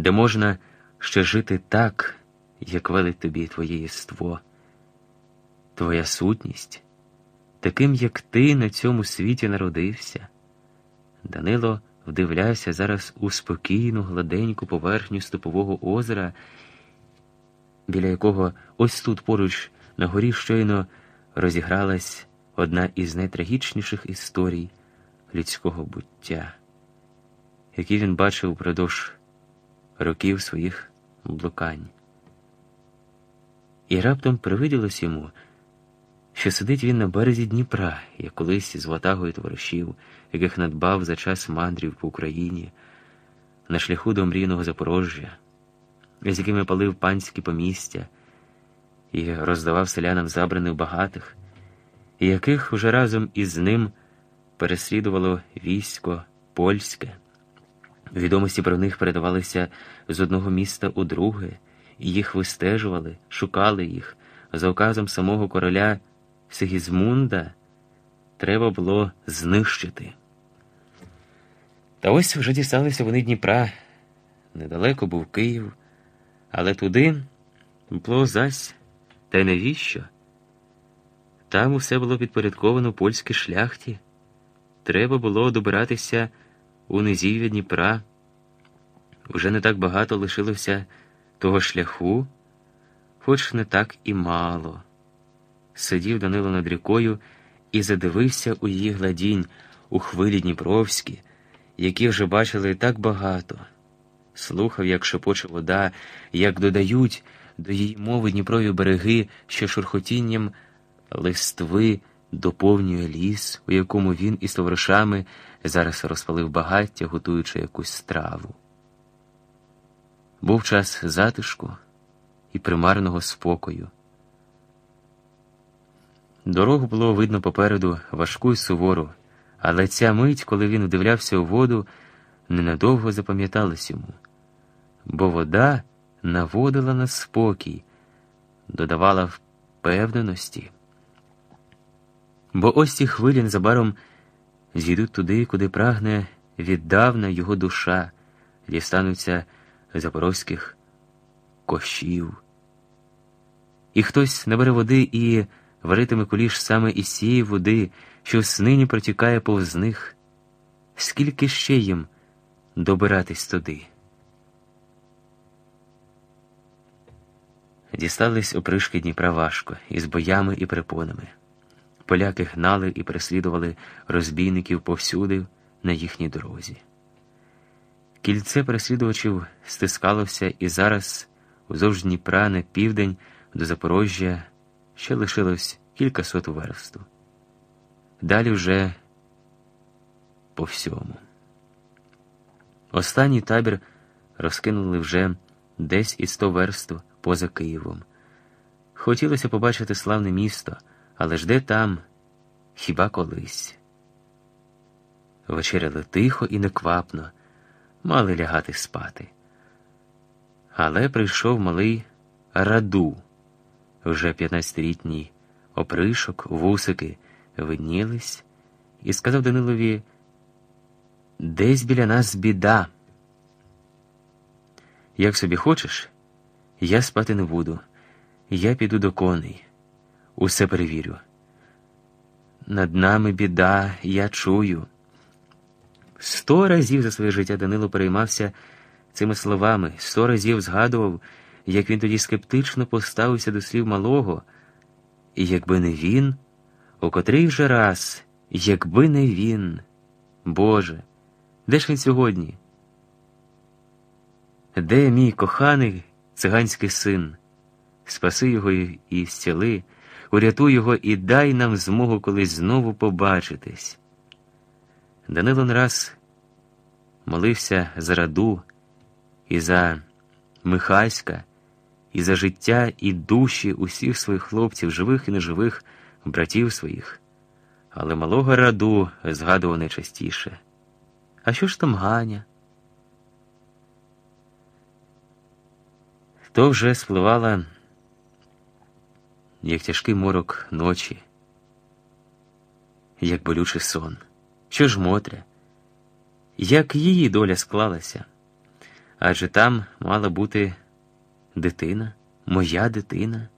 де можна ще жити так, як велить тобі твоє єство, твоя сутність, таким, як ти на цьому світі народився. Данило вдивлявся зараз у спокійну, гладеньку поверхню степового озера, біля якого ось тут поруч на горі щойно розігралась одна із найтрагічніших історій людського буття, які він бачив упродовж років своїх блукань. І раптом привиділось йому, що сидить він на березі Дніпра, як колись з ватагою товаришів, яких надбав за час мандрів по Україні, на шляху до мрійного Запорожжя, з якими палив панські помістя і роздавав селянам забраних багатих, і яких уже разом із ним переслідувало військо польське. Відомості про них передавалися з одного міста у друге, і їх вистежували, шукали їх. За указом самого короля Сигізмунда треба було знищити. Та ось вже дісталися вони Дніпра. Недалеко був Київ, але туди було зась, та й навіщо? Там усе було підпорядковано польській шляхті. Треба було добиратися у низів'я Дніпра. Уже не так багато лишилося того шляху, хоч не так і мало. Сидів Данило над рікою і задивився у її гладінь, у хвилі Дніпровські, які вже бачили так багато. Слухав, як шепоче вода, як додають до її мови Дніпрові береги, що шурхотінням листви доповнює ліс, у якому він із товаришами зараз розпалив багаття, готуючи якусь страву. Був час затишку і примарного спокою. Дорогу було видно попереду важку й сувору, але ця мить, коли він вдивлявся у воду, ненадовго запам'яталась йому, бо вода наводила на спокій, додавала впевненості. Бо ось ці хвилі незабаром зійдуть туди, куди прагне віддавна його душа, дістануться запорозьких кощів. І хтось набере води і варитиме куліш саме із цієї води, що снині протікає повз них. Скільки ще їм добиратись туди? Дістались опришки Дніпра важко, із боями і припонами. Поляки гнали і переслідували розбійників повсюди на їхній дорозі. Кільце переслідувачів стискалося і зараз, уздовж Дніпра на південь до Запорожжя, ще лишилось кілька сот версту. Далі вже по всьому. Останній табір розкинули вже десь і сто версту поза Києвом. Хотілося побачити славне місто, але ж де там, хіба колись. Вечеряли тихо і неквапно, мали лягати спати. Але прийшов малий раду, вже п'ятнадцятилітній опришок, вусики виднілись, і сказав Данилові, десь біля нас біда. Як собі хочеш, я спати не буду. Я піду до коней, усе перевірю. Над нами біда, я чую. Сто разів за своє життя Данило переймався цими словами, сто разів згадував, як він тоді скептично поставився до слів малого, і якби не він, у котрий вже раз, якби не він, Боже, де ж він сьогодні? Де мій коханий циганський син? Спаси його і зціли, урятуй його і дай нам змогу колись знову побачитись. Данило раз молився за раду і за Михаська, і за життя і душі усіх своїх хлопців, живих і неживих, братів своїх, але малого раду згадував найчастіше. А що ж там Ганя? То вже спливала, як тяжкий морок ночі, як болючий сон. Що ж Мотря? Як її доля склалася? Адже там мала бути дитина, моя дитина.